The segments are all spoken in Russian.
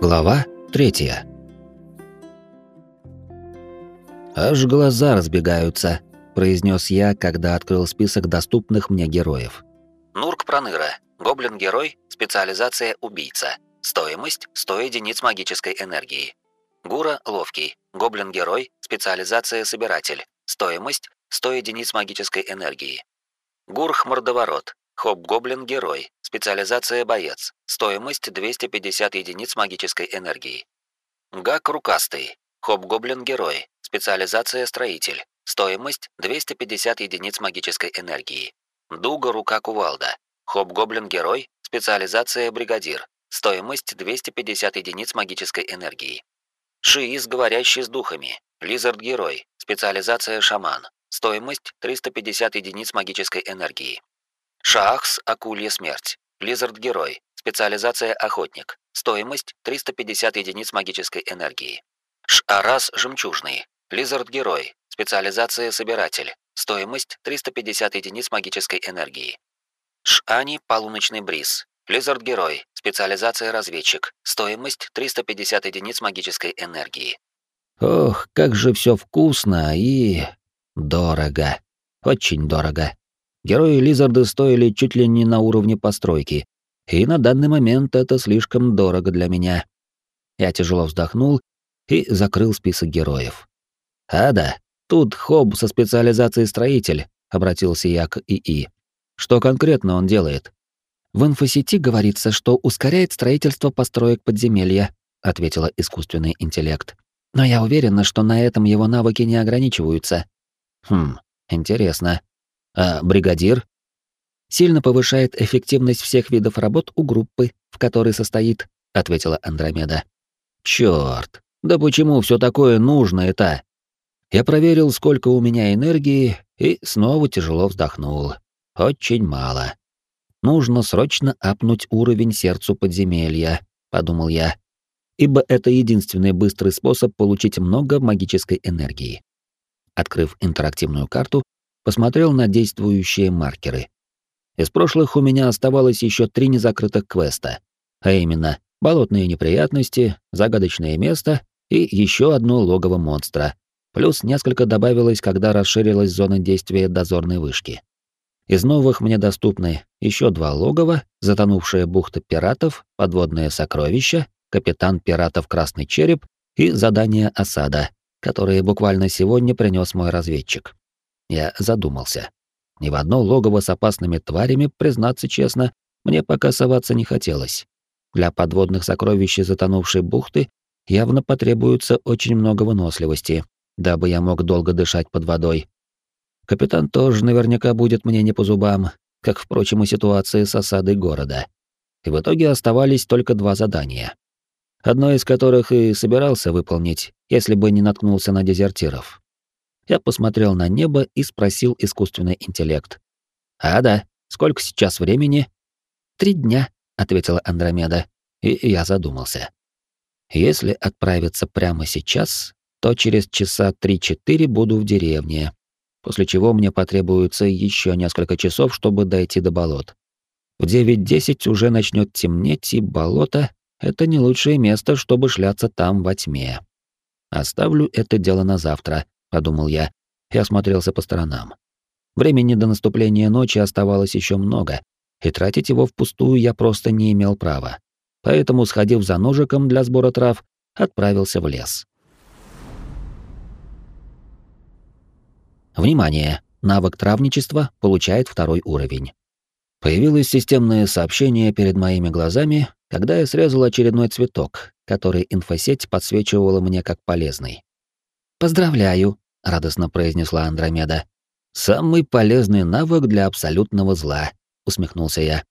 Глава третья. Аж глаза разбегаются, произнес я, когда открыл список доступных мне героев. Нурк Проныра, гоблин-герой, специализация убийца. Стоимость 100 единиц магической энергии. Гура Ловкий, гоблин-герой, специализация собиратель. Стоимость 100 единиц магической энергии. Гурх Мордоворот, Хоп-гоблин-герой, специализация боец, стоимость 250 единиц магической энергии. Гак Рукастый, Хоп-гоблин-герой, специализация строитель, стоимость 250 единиц магической энергии. Дуга Рука Кувалда, Хоп-гоблин-герой, специализация бригадир, стоимость 250 единиц магической энергии. Шиис, говорящий с духами, Лизард-герой, специализация шаман, стоимость 350 единиц магической энергии. Шахс Акулья смерть. Лизард герой. Специализация охотник. Стоимость 350 единиц магической энергии. Шарас жемчужный. Лизард герой. Специализация собиратель. Стоимость 350 единиц магической энергии. Шани полуночный бриз. Лизард герой. Специализация разведчик. Стоимость 350 единиц магической энергии. Ох, как же все вкусно и дорого. Очень дорого. Герои Лизарда стоили чуть ли не на уровне постройки, и на данный момент это слишком дорого для меня. Я тяжело вздохнул и закрыл список героев. «А да, тут Хоб со специализацией строитель», — обратился я к ИИ. «Что конкретно он делает?» «В инфосети говорится, что ускоряет строительство построек подземелья», — ответила искусственный интеллект. «Но я уверена, что на этом его навыки не ограничиваются». «Хм, интересно. А бригадир? Сильно повышает эффективность всех видов работ у группы, в которой состоит, ответила Андромеда. Чёрт, да почему все такое нужно это? Я проверил, сколько у меня энергии, и снова тяжело вздохнул. Очень мало. Нужно срочно апнуть уровень сердцу подземелья, подумал я, ибо это единственный быстрый способ получить много магической энергии. Открыв интерактивную карту, посмотрел на действующие маркеры. Из прошлых у меня оставалось еще три незакрытых квеста, а именно болотные неприятности, загадочное место и еще одно логово монстра. Плюс несколько добавилось, когда расширилась зона действия дозорной вышки. Из новых мне доступны еще два логова, затонувшая бухта пиратов, подводное сокровище, капитан пиратов Красный Череп и задание осада, которые буквально сегодня принес мой разведчик. Я задумался. Ни в одно логово с опасными тварями, признаться честно, мне пока соваться не хотелось. Для подводных сокровищ затонувшей бухты явно потребуется очень много выносливости, дабы я мог долго дышать под водой. Капитан тоже наверняка будет мне не по зубам, как, впрочем, и ситуация с осадой города. И в итоге оставались только два задания. Одно из которых и собирался выполнить, если бы не наткнулся на дезертиров. Я посмотрел на небо и спросил искусственный интеллект. «А да, сколько сейчас времени?» «Три дня», — ответила Андромеда, и я задумался. «Если отправиться прямо сейчас, то через часа три-четыре буду в деревне, после чего мне потребуется еще несколько часов, чтобы дойти до болот. В девять-десять уже начнет темнеть, и болото — это не лучшее место, чтобы шляться там во тьме. Оставлю это дело на завтра, подумал я и осмотрелся по сторонам. Времени до наступления ночи оставалось еще много, и тратить его впустую я просто не имел права. Поэтому, сходив за ножиком для сбора трав, отправился в лес. Внимание! Навык травничества получает второй уровень. Появилось системное сообщение перед моими глазами, когда я срезал очередной цветок, который инфосеть подсвечивала мне как полезный. «Поздравляю», радостно произнесла Андромеда. Самый полезный навык для абсолютного зла, усмехнулся я.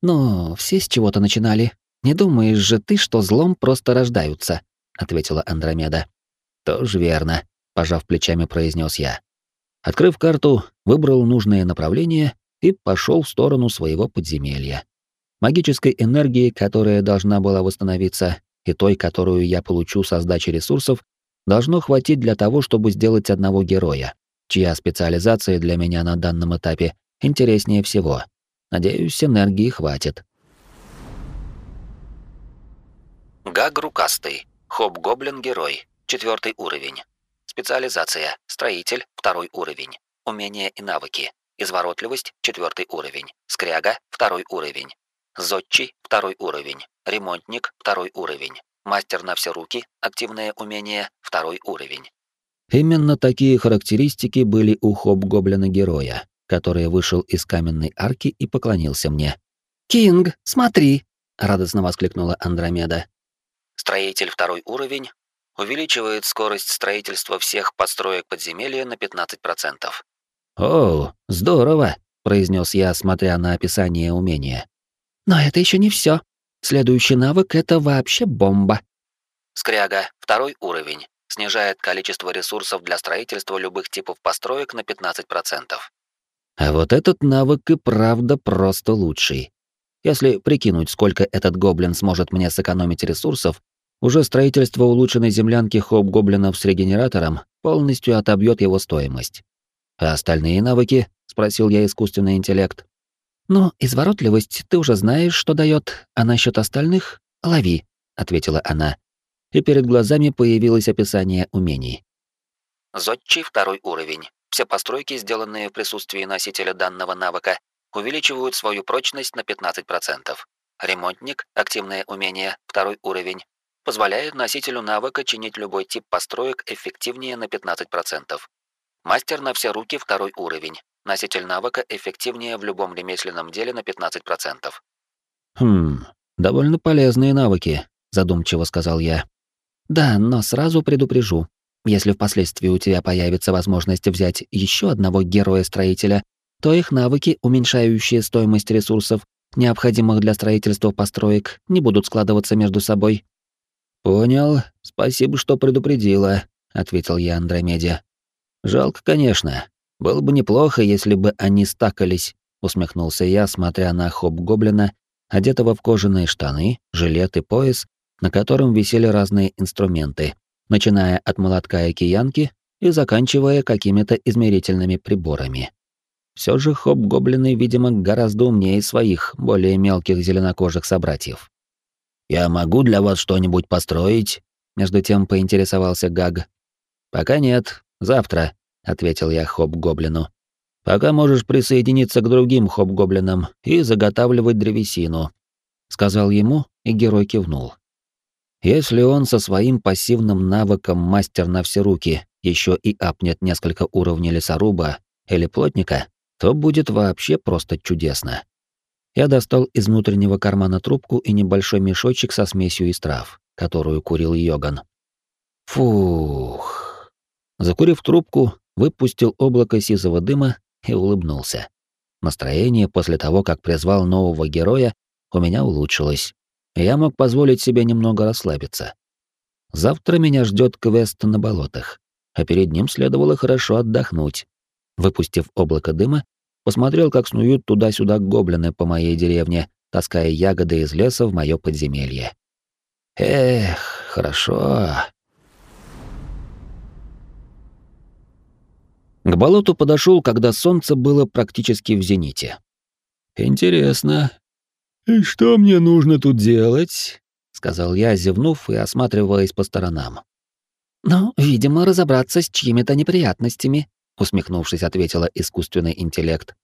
Но все с чего-то начинали. Не думаешь же ты, что злом просто рождаются, ответила Андромеда. Тоже верно, пожав плечами, произнес я. Открыв карту, выбрал нужное направление и пошел в сторону своего подземелья. Магической энергии, которая должна была восстановиться, и той, которую я получу со сдачи ресурсов, должно хватить для того, чтобы сделать одного героя, чья специализация для меня на данном этапе интереснее всего. Надеюсь, энергии хватит. Гагрукастый. Хоб-гоблин-герой. Четвертый уровень. Специализация. Строитель. Второй уровень. Умения и навыки. Изворотливость. Четвертый уровень. Скряга. Второй уровень. Зодчий. Второй уровень. Ремонтник. Второй уровень. Мастер на все руки. Активное умение. Второй уровень. Именно такие характеристики были у хоп-гоблина-героя, который вышел из каменной арки и поклонился мне. «Кинг, смотри!» — радостно воскликнула Андромеда. Строитель второй уровень увеличивает скорость строительства всех построек подземелья на 15%. «О, здорово!» — произнес я, смотря на описание умения. «Но это еще не все. Следующий навык — это вообще бомба». Скряга, второй уровень, снижает количество ресурсов для строительства любых типов построек на 15%. А вот этот навык и правда просто лучший. Если прикинуть, сколько этот гоблин сможет мне сэкономить ресурсов, уже строительство улучшенной землянки хоп-гоблинов с регенератором полностью отобьет его стоимость. А остальные навыки? спросил я искусственный интеллект. Ну, изворотливость ты уже знаешь, что дает, а насчет остальных лови, ответила она. И перед глазами появилось описание умений. Зодчий второй уровень. Все постройки, сделанные в присутствии носителя данного навыка, увеличивают свою прочность на 15%. Ремонтник, активное умение, второй уровень, позволяет носителю навыка чинить любой тип построек эффективнее на 15%. Мастер на все руки, второй уровень. Носитель навыка эффективнее в любом ремесленном деле на 15%. Хм, довольно полезные навыки, задумчиво сказал я. Да, но сразу предупрежу. Если впоследствии у тебя появится возможность взять еще одного героя-строителя, то их навыки, уменьшающие стоимость ресурсов, необходимых для строительства построек, не будут складываться между собой. «Понял. Спасибо, что предупредила», — ответил я Андромеде. «Жалко, конечно. Было бы неплохо, если бы они стакались», — усмехнулся я, смотря на хоп-гоблина, одетого в кожаные штаны, жилет и пояс, на котором висели разные инструменты, начиная от молотка и киянки и заканчивая какими-то измерительными приборами. Все же хоп-гоблины, видимо, гораздо умнее своих, более мелких зеленокожих собратьев. «Я могу для вас что-нибудь построить?» Между тем поинтересовался Гаг. «Пока нет. Завтра», — ответил я хоп-гоблину. «Пока можешь присоединиться к другим хоп-гоблинам и заготавливать древесину», — сказал ему, и герой кивнул. Если он со своим пассивным навыком мастер на все руки еще и апнет несколько уровней лесоруба или плотника, то будет вообще просто чудесно. Я достал из внутреннего кармана трубку и небольшой мешочек со смесью из трав, которую курил Йоган. Фух. Закурив трубку, выпустил облако сизого дыма и улыбнулся. Настроение после того, как призвал нового героя, у меня улучшилось. Я мог позволить себе немного расслабиться. Завтра меня ждет квест на болотах, а перед ним следовало хорошо отдохнуть. Выпустив облако дыма, посмотрел, как снуют туда-сюда гоблины по моей деревне, таская ягоды из леса в моё подземелье. Эх, хорошо. К болоту подошел, когда солнце было практически в зените. Интересно. И что мне нужно тут делать? сказал я, зевнув и осматриваясь по сторонам. Ну, видимо, разобраться с чьими-то неприятностями, усмехнувшись, ответила искусственный интеллект.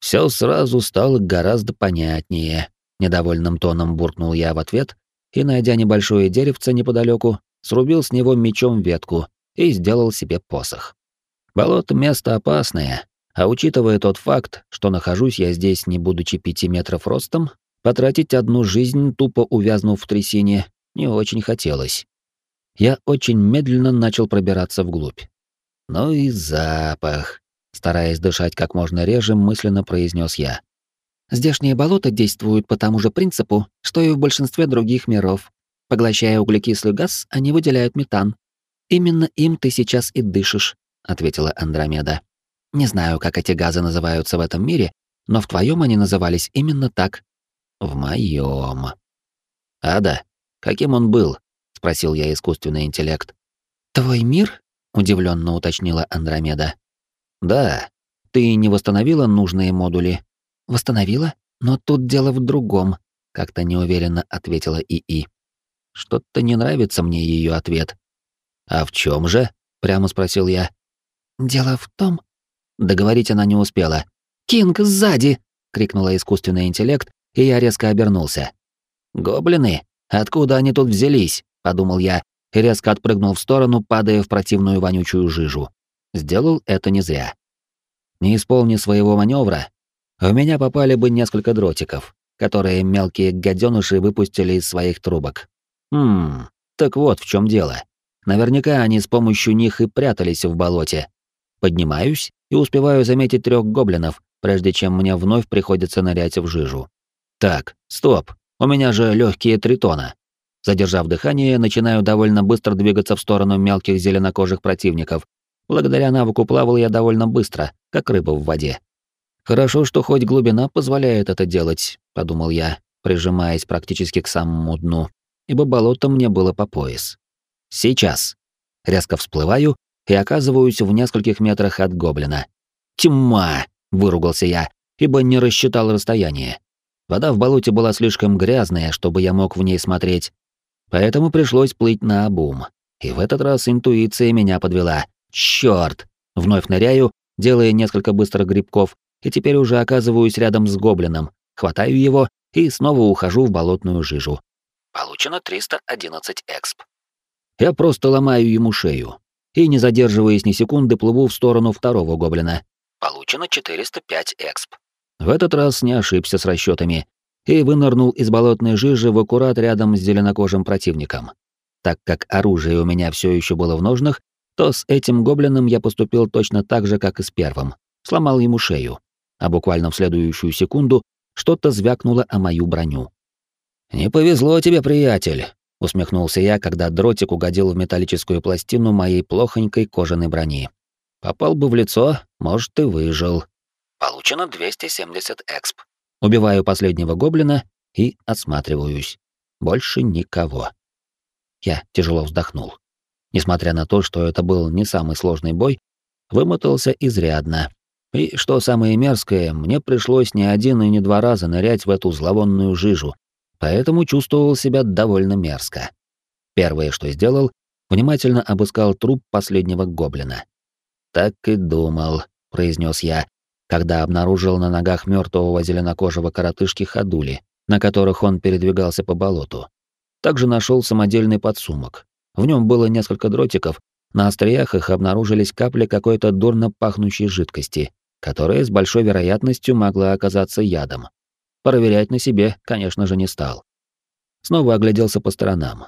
Все сразу стало гораздо понятнее. Недовольным тоном буркнул я в ответ и, найдя небольшое деревце неподалеку, срубил с него мечом ветку и сделал себе посох. Болото — место опасное, а учитывая тот факт, что нахожусь я здесь, не будучи пяти метров ростом, потратить одну жизнь, тупо увязнув в трясине, не очень хотелось. Я очень медленно начал пробираться вглубь. Ну и запах. Стараясь дышать как можно реже, мысленно произнес я. Здешние болота действуют по тому же принципу, что и в большинстве других миров. Поглощая углекислый газ, они выделяют метан. Именно им ты сейчас и дышишь, ответила Андромеда. Не знаю, как эти газы называются в этом мире, но в твоем они назывались именно так. В моем. Ада, каким он был? спросил я искусственный интеллект. Твой мир удивленно уточнила Андромеда. Да. Ты не восстановила нужные модули? Восстановила, но тут дело в другом, как-то неуверенно ответила ИИ. Что-то не нравится мне ее ответ. «А в чем же?» — прямо спросил я. «Дело в том...» Договорить она не успела. «Кинг, сзади!» — крикнула искусственный интеллект, и я резко обернулся. «Гоблины? Откуда они тут взялись?» — подумал я, и резко отпрыгнул в сторону, падая в противную вонючую жижу. Сделал это не зря. Не исполни своего маневра, в меня попали бы несколько дротиков, которые мелкие гаденыши выпустили из своих трубок. Хм, так вот в чем дело. Наверняка они с помощью них и прятались в болоте. Поднимаюсь и успеваю заметить трех гоблинов, прежде чем мне вновь приходится нырять в жижу. Так, стоп, у меня же легкие тритона. Задержав дыхание, начинаю довольно быстро двигаться в сторону мелких зеленокожих противников. Благодаря навыку плавал я довольно быстро, как рыба в воде. Хорошо, что хоть глубина позволяет это делать, подумал я, прижимаясь практически к самому дну, ибо болото мне было по пояс. Сейчас. Резко всплываю и оказываюсь в нескольких метрах от гоблина. Тьма! выругался я, ибо не рассчитал расстояние. Вода в болоте была слишком грязная, чтобы я мог в ней смотреть, Поэтому пришлось плыть на обум. И в этот раз интуиция меня подвела. Чёрт! Вновь ныряю, делая несколько быстрых грибков, и теперь уже оказываюсь рядом с гоблином, хватаю его и снова ухожу в болотную жижу. Получено 311 эксп. Я просто ломаю ему шею. И, не задерживаясь ни секунды, плыву в сторону второго гоблина. Получено 405 эксп. В этот раз не ошибся с расчетами и вынырнул из болотной жижи в аккурат рядом с зеленокожим противником. Так как оружие у меня все еще было в ножнах, то с этим гоблином я поступил точно так же, как и с первым. Сломал ему шею. А буквально в следующую секунду что-то звякнуло о мою броню. «Не повезло тебе, приятель», — усмехнулся я, когда дротик угодил в металлическую пластину моей плохонькой кожаной брони. «Попал бы в лицо, может, и выжил». Получено 270 эксп. Убиваю последнего гоблина и осматриваюсь. Больше никого. Я тяжело вздохнул. Несмотря на то, что это был не самый сложный бой, вымотался изрядно. И, что самое мерзкое, мне пришлось не один и не два раза нырять в эту зловонную жижу, поэтому чувствовал себя довольно мерзко. Первое, что сделал, внимательно обыскал труп последнего гоблина. «Так и думал», — произнес я, когда обнаружил на ногах мертвого зеленокожего коротышки ходули, на которых он передвигался по болоту. Также нашел самодельный подсумок. В нем было несколько дротиков, на остриях их обнаружились капли какой-то дурно пахнущей жидкости, которая с большой вероятностью могла оказаться ядом. Проверять на себе, конечно же, не стал. Снова огляделся по сторонам.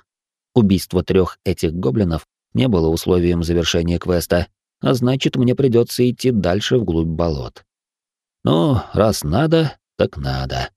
Убийство трех этих гоблинов не было условием завершения квеста, а значит, мне придется идти дальше вглубь болот. Ну, раз надо, так надо.